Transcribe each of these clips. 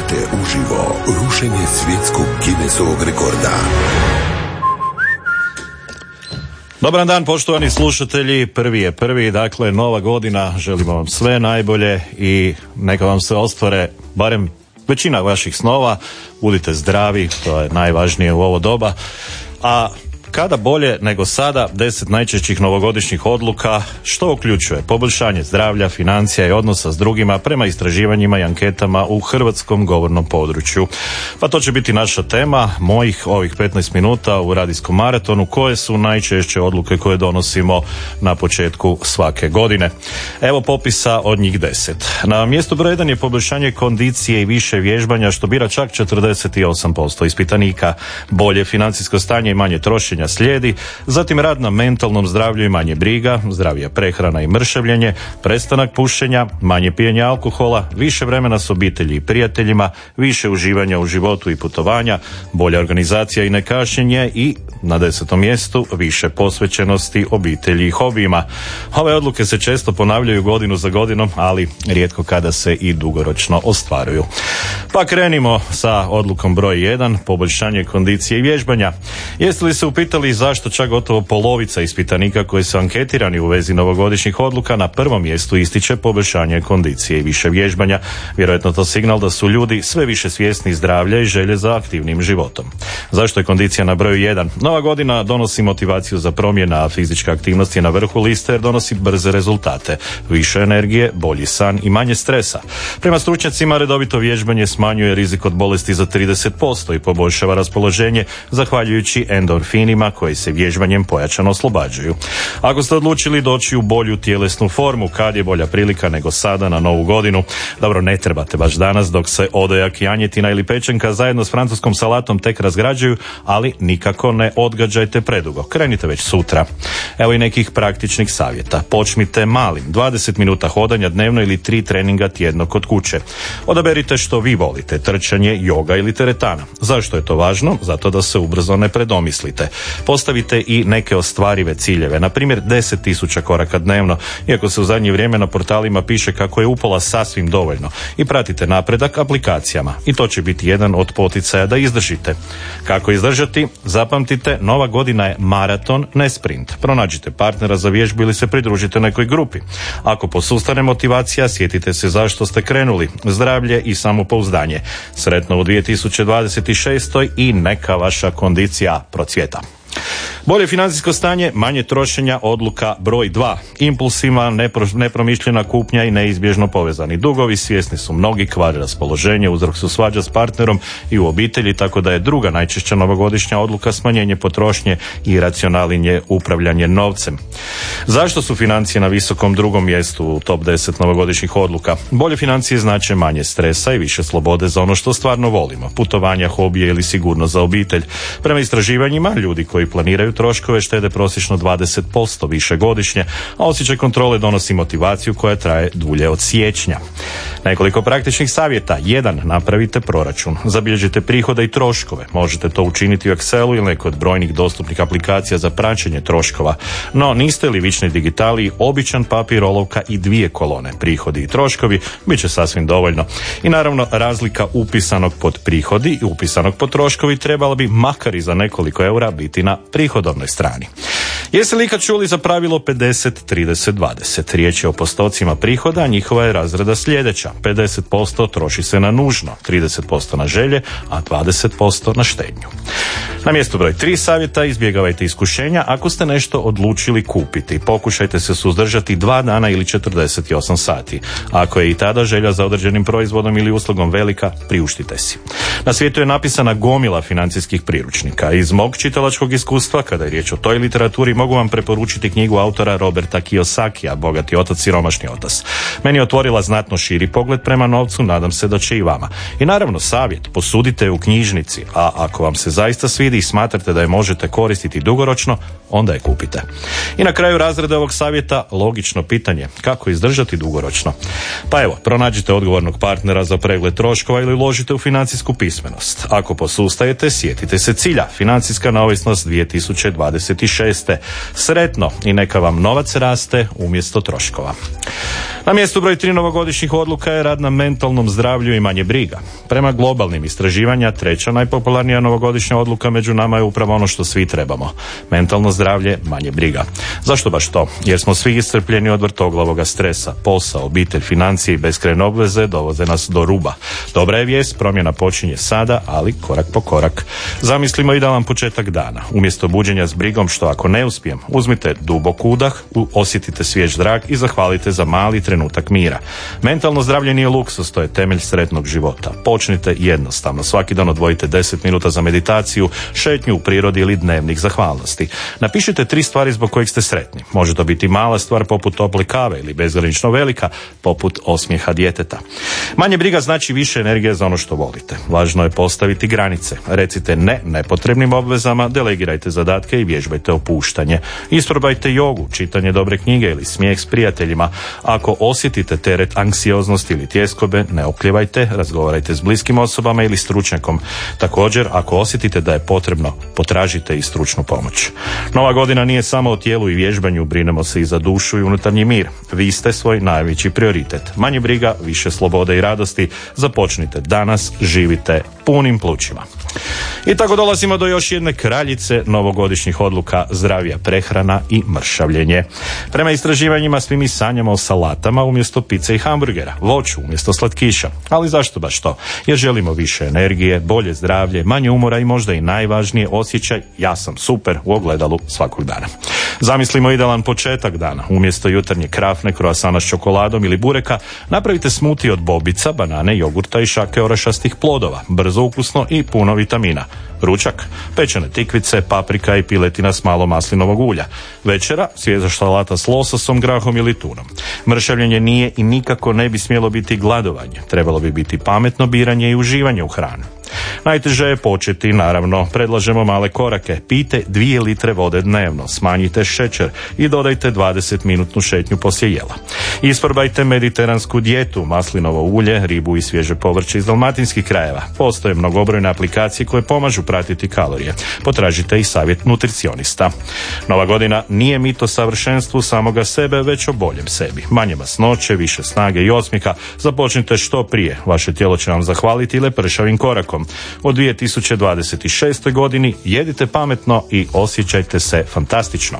Slušate uživo rušenje svjetskog Guinnessovog rekorda. Dobar dan poštovani slušatelji, prvi je prvi, dakle nova godina, želimo vam sve najbolje i neka vam se ostvare barem većina vaših snova, budite zdravi, to je najvažnije u ovo doba, a kada bolje nego sada, deset najčešćih novogodišnjih odluka, što uključuje poboljšanje zdravlja, financija i odnosa s drugima prema istraživanjima i anketama u hrvatskom govornom području. Pa to će biti naša tema, mojih ovih 15 minuta u radijskom maratonu, koje su najčešće odluke koje donosimo na početku svake godine. Evo popisa od njih deset. Na mjestu broj jedan je poboljšanje kondicije i više vježbanja, što bira čak 48% ispitanika, bolje financijsko stanje i manje trošenja slijedi, zatim rad na mentalnom zdravlju i manje briga, zdravija prehrana i mršavljenje, prestanak pušenja, manje pijenja alkohola, više vremena s obitelji i prijateljima, više uživanja u životu i putovanja, bolja organizacija i nekašnjenje i na desetom mjestu više posvećenosti obitelji i hobijima. Ove odluke se često ponavljaju godinu za godinom, ali rijetko kada se i dugoročno ostvaruju. Pa krenimo sa odlukom broj 1, poboljšanje kondicije i vježbanja. Jeste li se upitali zašto čak gotovo polovica ispitanika koji su anketirani u vezi novogodišnjih odluka na prvom mjestu ističe poboljšanje kondicije i više vježbanja? Vjerojatno to signal da su ljudi sve više svjesni zdravlja i želje za aktivnim životom. Zašto je kondicija na broju 1? Nova godina donosi motivaciju za promjena, a fizička aktivnost je na vrhu liste jer donosi brze rezultate, više energije, bolji san i manje stresa. Prema stručnjacima redovito vježbanje smanjuje rizik od bolesti za 30% i poboljšava raspoloženje zahvaljujući endorfinima koji se vježbanjem pojačano oslobađaju. Ako ste odlučili doći u bolju tjelesnu formu, kad je bolja prilika nego sada na novu godinu, dobro ne trebate baš danas dok se odojak, janjetina ili pečenka zajedno s francuskom salatom tek razgrađuju, ali nikako ne odgađajte predugo. Krenite već sutra. Evo i nekih praktičnih savjeta. Počnite malim, 20 minuta hodanja dnevno ili tri treninga tjedno kod kuće. Odaberite što vi volite, trčanje, joga ili teretana. Zašto je to važno? Zato da se ubrzo ne predomislite. Postavite i neke ostvarive ciljeve, na primjer 10.000 koraka dnevno, iako se u zadnje vrijeme na portalima piše kako je upola sasvim dovoljno. I pratite napredak aplikacijama. I to će biti jedan od poticaja da izdržite. Kako izdržati? Zapamtite, nova godina je maraton, ne sprint. Pronađite partnera za vježbu ili se pridružite nekoj grupi. Ako posustane motivacija, sjetite se zašto ste krenuli. Zdravlje i samopouzdanje. Sretno u 2026. i neka vaša kondicija procvjeta. Bolje financijsko stanje, manje trošenja, odluka broj 2. Impulsima, nepro, nepromišljena kupnja i neizbježno povezani dugovi svjesni su mnogi kvari raspoloženje, uzrok su svađa s partnerom i u obitelji, tako da je druga najčešća novogodišnja odluka smanjenje potrošnje i racionalinje upravljanje novcem. Zašto su financije na visokom drugom mjestu u top 10 novogodišnjih odluka? Bolje financije znače manje stresa i više slobode za ono što stvarno volimo. Putovanja, hobije ili sigurnost za obitelj. Prema istraživanjima, ljudi koji planiraju troškove štede prosječno 20% više godišnje, a osjećaj kontrole donosi motivaciju koja traje dulje od siječnja. Nekoliko praktičnih savjeta. Jedan, napravite proračun. Zabilježite prihode i troškove. Možete to učiniti u Excelu ili nekoj od brojnih dostupnih aplikacija za praćenje troškova. No, niste li vični digitali, običan papir, olovka i dvije kolone, prihodi i troškovi, bit će sasvim dovoljno. I naravno, razlika upisanog pod prihodi i upisanog pod troškovi trebala bi makar i za nekoliko eura biti na prihodovnoj strani. Jeste li ikad čuli za pravilo 50-30-20? Riječ je o postocima prihoda, njihova je razreda sljedeća. 50% troši se na nužno, 30% na želje, a 20% na štednju. Na mjestu broj 3 savjeta izbjegavajte iskušenja ako ste nešto odlučili kupiti. Pokušajte se suzdržati dva dana ili 48 sati. Ako je i tada želja za određenim proizvodom ili uslugom velika, priuštite si. Na svijetu je napisana gomila financijskih priručnika. Iz mog čitalačkog iskustva, kada je riječ o toj literaturi, mogu vam preporučiti knjigu autora Roberta Kiyosakija, Bogati otac, siromašni otac. Meni je otvorila znatno širi pogled prema novcu, nadam se da će i vama. I naravno savjet, posudite u knjižnici, a ako vam se zaista svidi i smatrate da je možete koristiti dugoročno, onda je kupite. I na kraju razreda ovog savjeta logično pitanje, kako izdržati dugoročno? Pa evo, pronađite odgovornog partnera za pregled troškova ili uložite u financijsku pismenost. Ako posustajete, sjetite se cilja, financijska neovisnost 2026. Sretno i neka vam novac raste umjesto troškova. Na mjestu broj tri novogodišnjih odluka je rad na mentalnom zdravlju i manje briga. Prema globalnim istraživanja, treća najpopularnija novogodišnja odluka među nama je upravo ono što svi trebamo. Mentalno zdravlje, manje briga. Zašto baš to? Jer smo svi iscrpljeni od vrtoglavoga stresa. Posao, obitelj, financije i beskrajne obveze dovode nas do ruba. Dobra je vijest, promjena počinje sada, ali korak po korak. Zamislimo idealan početak dana. Umjesto buđenja s brigom što ako ne uspijem, uzmite dubok udah, osjetite svjež zrak i zahvalite za mali trenutak mira. Mentalno zdravlje nije luksus, to je temelj sretnog života. Počnite jednostavno. Svaki dan odvojite 10 minuta za meditaciju, šetnju u prirodi ili dnevnik zahvalnosti. Napišite tri stvari zbog kojih ste sretni. Može to biti mala stvar poput tople kave ili bezgranično velika poput osmijeha djeteta. Manje briga znači više energije za ono što volite. Važno je postaviti granice. Recite ne nepotrebnim obvezama, delegirajte zadatke i vježbajte opuštanje. Isprobajte jogu, čitanje dobre knjige ili smijeh s prijateljima. Ako osjetite teret anksioznosti ili tjeskobe, ne okljevajte, razgovarajte s bliskim osobama ili stručnjakom. Također, ako osjetite da je potrebno, potražite i stručnu pomoć. Nova godina nije samo o tijelu i vježbanju, brinemo se i za dušu i unutarnji mir. Vi ste svoj najveći prioritet. Manje briga, više slobode i radosti. Započnite danas, živite punim plućima. I tako dolazimo do još jedne kraljice novogodišnjih odluka zdravija prehrana i mršavljenje. Prema istraživanjima svi mi sanjamo o salatama umjesto pice i hamburgera, voću umjesto slatkiša. Ali zašto baš to? Jer želimo više energije, bolje zdravlje, manje umora i možda i najvažnije osjećaj ja sam super u ogledalu svakog dana. Zamislimo idealan početak dana. Umjesto jutarnje krafne, kroasana s čokoladom ili bureka, napravite smuti od bobica, banane, jogurta i šake orašastih plodova. Brzo, ukusno i puno vitamina. Ručak, pečene tikvice, paprika i piletina s malo maslinovog ulja. Večera, svježa salata s lososom, grahom ili tunom. Mršavljenje nije i nikako ne bi smjelo biti gladovanje. Trebalo bi biti pametno biranje i uživanje u hranu. Najteže je početi, naravno, predlažemo male korake. Pite dvije litre vode dnevno, smanjite šećer i dodajte 20 minutnu šetnju poslije jela. Isprobajte mediteransku dijetu, maslinovo ulje, ribu i svježe povrće iz dalmatinskih krajeva. Postoje mnogobrojne aplikacije koje pomažu pratiti kalorije. Potražite i savjet nutricionista. Nova godina nije mito savršenstvu samoga sebe, već o boljem sebi. Manje masnoće, više snage i osmika. Započnite što prije. Vaše tijelo će vam zahvaliti lepršavim korakom. Od 2026. godini jedite pametno i osjećajte se fantastično.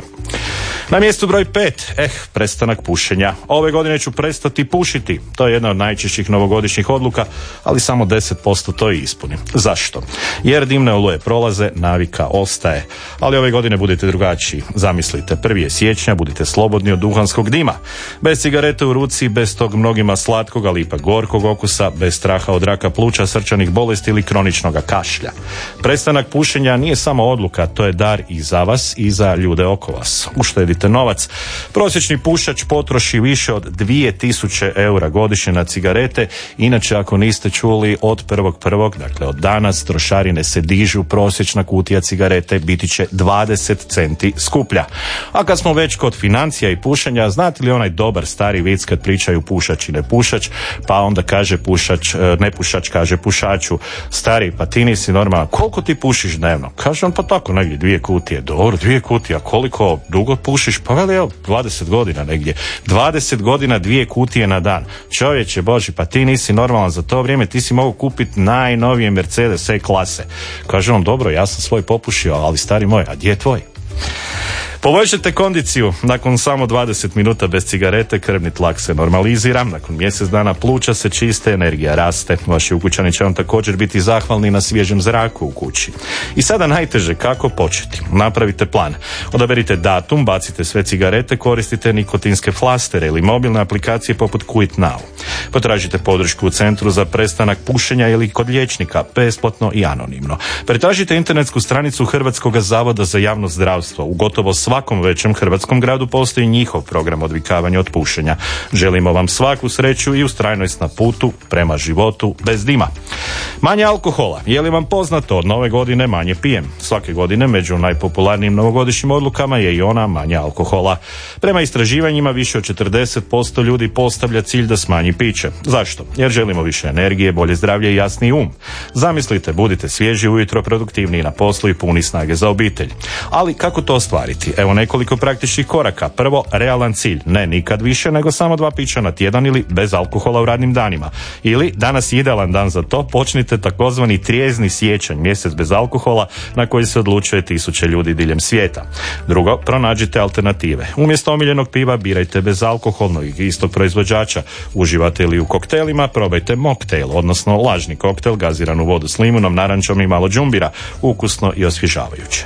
Na mjestu broj 5, eh, prestanak pušenja. Ove godine ću prestati pušiti. To je jedna od najčešćih novogodišnjih odluka, ali samo 10% to i ispunim. Zašto? Jer dimne oluje prolaze, navika ostaje. Ali ove godine budete drugačiji. Zamislite, prvi je siječnja, budite slobodni od duhanskog dima. Bez cigarete u ruci, bez tog mnogima slatkog, ali ipak gorkog okusa, bez straha od raka pluća, srčanih bolesti ili kroničnog kašlja. Prestanak pušenja nije samo odluka, to je dar i za vas i za ljude oko vas. Uštedite novac. Prosječni pušač potroši više od 2000 eura godišnje na cigarete. Inače, ako niste čuli, od prvog prvog, dakle od danas, trošarine se dižu, prosječna kutija cigarete biti će 20 centi skuplja. A kad smo već kod financija i pušenja, znate li onaj dobar stari vic kad pričaju pušač i ne pušač, pa onda kaže pušač, e, ne pušač kaže pušaču, stari, pa ti nisi normalan, koliko ti pušiš dnevno? Kaže on, pa tako negdje dvije kutije, dobro, dvije kutije, a koliko dugo pušiš? Pa veli, evo, 20 godina negdje. 20 godina dvije kutije na dan. Čovječe Boži, pa ti nisi normalan za to vrijeme, ti si mogu kupiti najnovije Mercedes E klase. Kaže on, dobro, ja sam svoj popušio, ali stari moj, a gdje je tvoj? Poboljšajte kondiciju. Nakon samo 20 minuta bez cigarete krvni tlak se normalizira. Nakon mjesec dana pluća se čiste, energija raste. Vaši ukućani će vam također biti zahvalni na svježem zraku u kući. I sada najteže kako početi. Napravite plan. Odaberite datum, bacite sve cigarete, koristite nikotinske flastere ili mobilne aplikacije poput Quit Now. Potražite podršku u centru za prestanak pušenja ili kod liječnika, besplatno i anonimno. Pretražite internetsku stranicu Hrvatskog zavoda za javno zdravstvo. U gotovo svakom većem hrvatskom gradu postoji njihov program odvikavanja od pušenja. Želimo vam svaku sreću i ustrajnost na putu prema životu bez dima. Manje alkohola. Je li vam poznato od nove godine manje pijem? Svake godine među najpopularnijim novogodišnjim odlukama je i ona manje alkohola. Prema istraživanjima više od 40% ljudi postavlja cilj da smanji piće piće. Zašto? Jer želimo više energije, bolje zdravlje i jasniji um. Zamislite, budite svježi ujutro, produktivniji na poslu i puni snage za obitelj. Ali kako to ostvariti? Evo nekoliko praktičnih koraka. Prvo, realan cilj. Ne nikad više, nego samo dva pića na tjedan ili bez alkohola u radnim danima. Ili, danas je idealan dan za to, počnite takozvani trijezni sjećanj, mjesec bez alkohola na koji se odlučuje tisuće ljudi diljem svijeta. Drugo, pronađite alternative. Umjesto omiljenog piva birajte bezalkoholnog istog proizvođača. Uživate li u koktelima, probajte moktel, odnosno lažni koktel gaziranu vodu s limunom, narančom i malo džumbira, ukusno i osvježavajuće.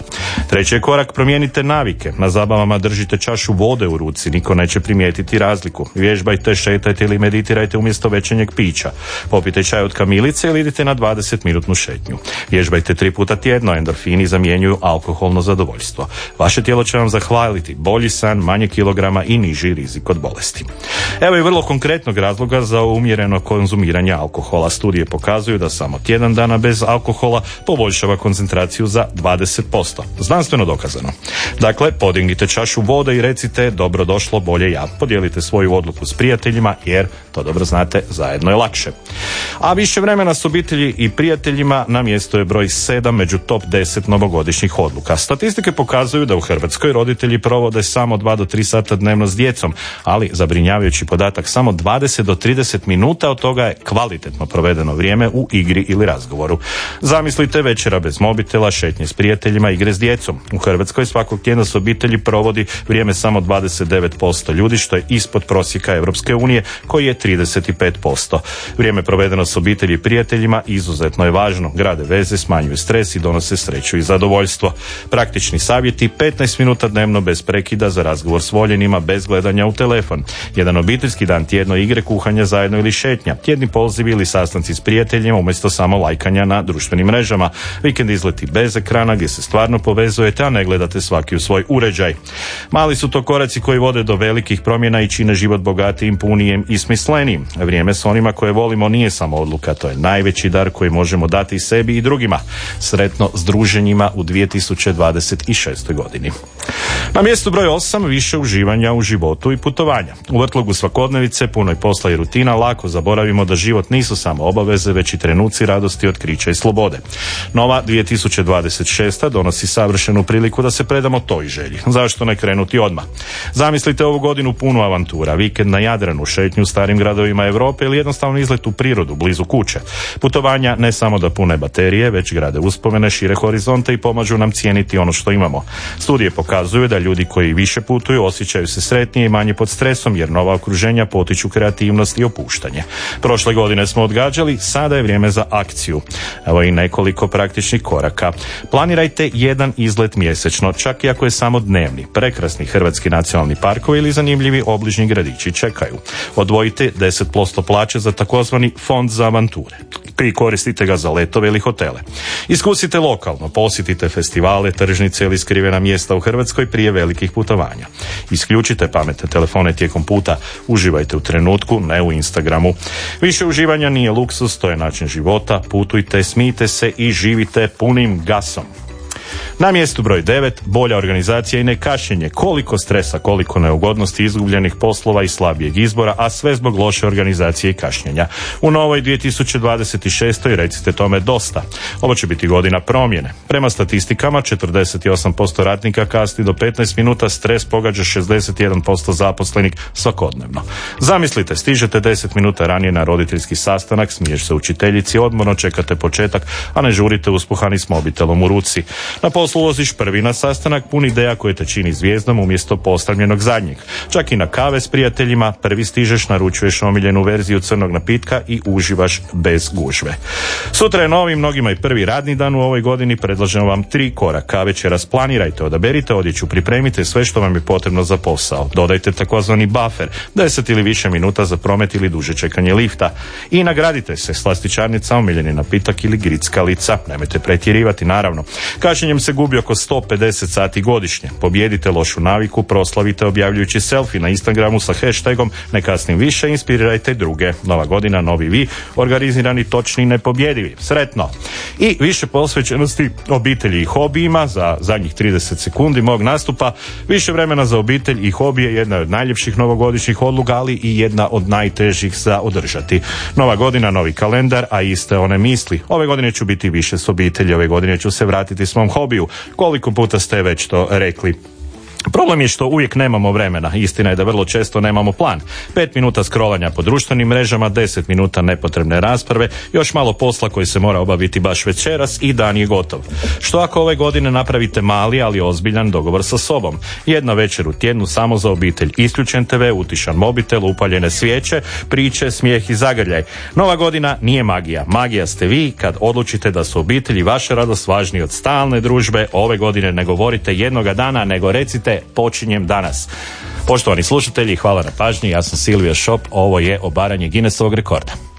Treći je korak, promijenite navike. Na zabavama držite čašu vode u ruci, niko neće primijetiti razliku. Vježbajte, šetajte ili meditirajte umjesto većenjeg pića. Popite čaj od kamilice ili idite na 20 minutnu šetnju. Vježbajte tri puta tjedno, endorfini zamjenjuju alkoholno zadovoljstvo. Vaše tijelo će vam zahvaliti bolji san, manje kilograma i niži rizik od bolesti. Evo i vrlo konkretnog razloga za umjereno konzumiranje alkohola. Studije pokazuju da samo tjedan dana bez alkohola poboljšava koncentraciju za 20%. Znanstveno dokazano. Dakle, podignite čašu vode i recite dobro došlo, bolje ja. Podijelite svoju odluku s prijateljima jer, to dobro znate, zajedno je lakše. A više vremena s obitelji i prijateljima na mjesto je broj 7 među top 10 novogodišnjih odluka. Statistike pokazuju da u Hrvatskoj roditelji provode samo 2 do 3 sata dnevno s djecom, ali zabrinjavajući podatak samo 20 do 30 minuta od toga je kvalitetno provedeno vrijeme u igri ili razgovoru. Zamislite večera bez mobitela, šetnje s prijateljima, igre s djecom. U Hrvatskoj svakog tjedna s obitelji provodi vrijeme samo 29% ljudi, što je ispod prosjeka Europske unije, koji je 35%. Vrijeme provedeno s obitelji i prijateljima izuzetno je važno. Grade veze, smanjuju stres i donose sreću i zadovoljstvo. Praktični savjeti 15 minuta dnevno bez prekida za razgovor s voljenima, bez gledanja u telefon. Jedan obiteljski dan tjedno igre, kuhanja zajedno ili šetnja. Tjedni pozivi ili sastanci s prijateljima umjesto samo lajkanja na društvenim mrežama. Vikend izleti bez ekrana gdje se stvarno povezujete, a ne gledate svaki u svoj uređaj. Mali su to koraci koji vode do velikih promjena i čine život bogatijim, punijem i smislenijim. Vrijeme s onima koje volimo nije samo odluka, to je najveći dar koji možemo dati sebi i drugima. Sretno s druženjima u 2026. godini. Na mjestu broj 8 više uživanja u životu i putovanja. U vrtlogu svakodnevice, punoj posla i rutina, lako zaboravimo da život nisu samo obaveze, već i trenuci radosti, otkrića i slobode. Nova 2026. donosi savršenu priliku da se predamo toj želji. Zašto ne krenuti odmah? Zamislite ovu godinu punu avantura, vikend na Jadranu, šetnju starim gradovima Europe ili jednostavno izlet u prirodu, blizu kuće. Putovanja ne samo da pune baterije, već grade uspomene, šire horizonte i pomažu nam cijeniti ono što imamo. Studije pokazuju da ljudi koji više putuju osjećaju se sretnije i manje pod stresom jer nova okruženja potiču kreativnost i opuštanje. Prošle godine smo odgađali, sada je vrijeme za akciju. Evo i nekoliko praktičnih koraka. Planirajte jedan izlet mjesečno, čak i ako je samo dnevni. Prekrasni hrvatski nacionalni parkovi ili zanimljivi obližnji gradići čekaju. Odvojite 10% plaće za takozvani fond za avanture i koristite ga za letove ili hotele. Iskusite lokalno, posjetite festivale, tržnice ili skrivena mjesta u Hrvatskoj prije velikih putovanja. Isključite pametne telefone tijekom puta, uživajte u trenutku, ne u Instagramu. Više uživanja nije luksus, to je način života, putujte, smijte se i živite punim gasom. Na mjestu broj 9, bolja organizacija i nekašenje. Koliko stresa, koliko neugodnosti, izgubljenih poslova i slabijeg izbora, a sve zbog loše organizacije i kašnjenja. U novoj 2026. recite tome dosta. Ovo će biti godina promjene. Prema statistikama, 48% ratnika kasni do 15 minuta, stres pogađa 61% zaposlenih svakodnevno. Zamislite, stižete 10 minuta ranije na roditeljski sastanak, smiješ se učiteljici, odmorno čekate početak, a ne žurite uspuhani s mobitelom u ruci. Na poslu ulaziš prvi na sastanak pun ideja koje te čini zvijezdom umjesto postavljenog zadnjeg. Čak i na kave s prijateljima prvi stižeš, naručuješ omiljenu verziju crnog napitka i uživaš bez gužve. Sutra je novi, mnogima i prvi radni dan u ovoj godini, predlažem vam tri koraka. Večeras planirajte, odaberite odjeću, pripremite sve što vam je potrebno za posao. Dodajte takozvani buffer, 10 ili više minuta za promet ili duže čekanje lifta. I nagradite se, slastičarnica, omiljeni napitak ili grickalica. Nemojte pretjerivati, naravno. Pušenjem se gubi oko 150 sati godišnje. Pobjedite lošu naviku, proslavite objavljujući selfie na Instagramu sa hashtagom ne kasnim više, inspirirajte druge. Nova godina, novi vi, organizirani, točni i nepobjedivi. Sretno! I više posvećenosti obitelji i hobijima za zadnjih 30 sekundi mog nastupa. Više vremena za obitelj i hobije jedna od najljepših novogodišnjih odluka, ali i jedna od najtežih za održati. Nova godina, novi kalendar, a iste one misli. Ove godine ću biti više s obitelji, ove godine ću se vratiti svom hobiju. Koliko puta ste već to rekli? Problem je što uvijek nemamo vremena. Istina je da vrlo često nemamo plan. Pet minuta scrollanja po društvenim mrežama, deset minuta nepotrebne rasprave, još malo posla koji se mora obaviti baš večeras i dan je gotov. Što ako ove godine napravite mali, ali ozbiljan dogovor sa sobom? Jedna večer u tjednu samo za obitelj. Isključen TV, utišan mobitel, upaljene svijeće, priče, smijeh i zagrljaj. Nova godina nije magija. Magija ste vi kad odlučite da su obitelji vaša radost važniji od stalne družbe. Ove godine ne govorite jednoga dana, nego recite počinjem danas. Poštovani slušatelji, hvala na pažnji, ja sam Silvija Šop, ovo je obaranje Guinnessovog rekorda.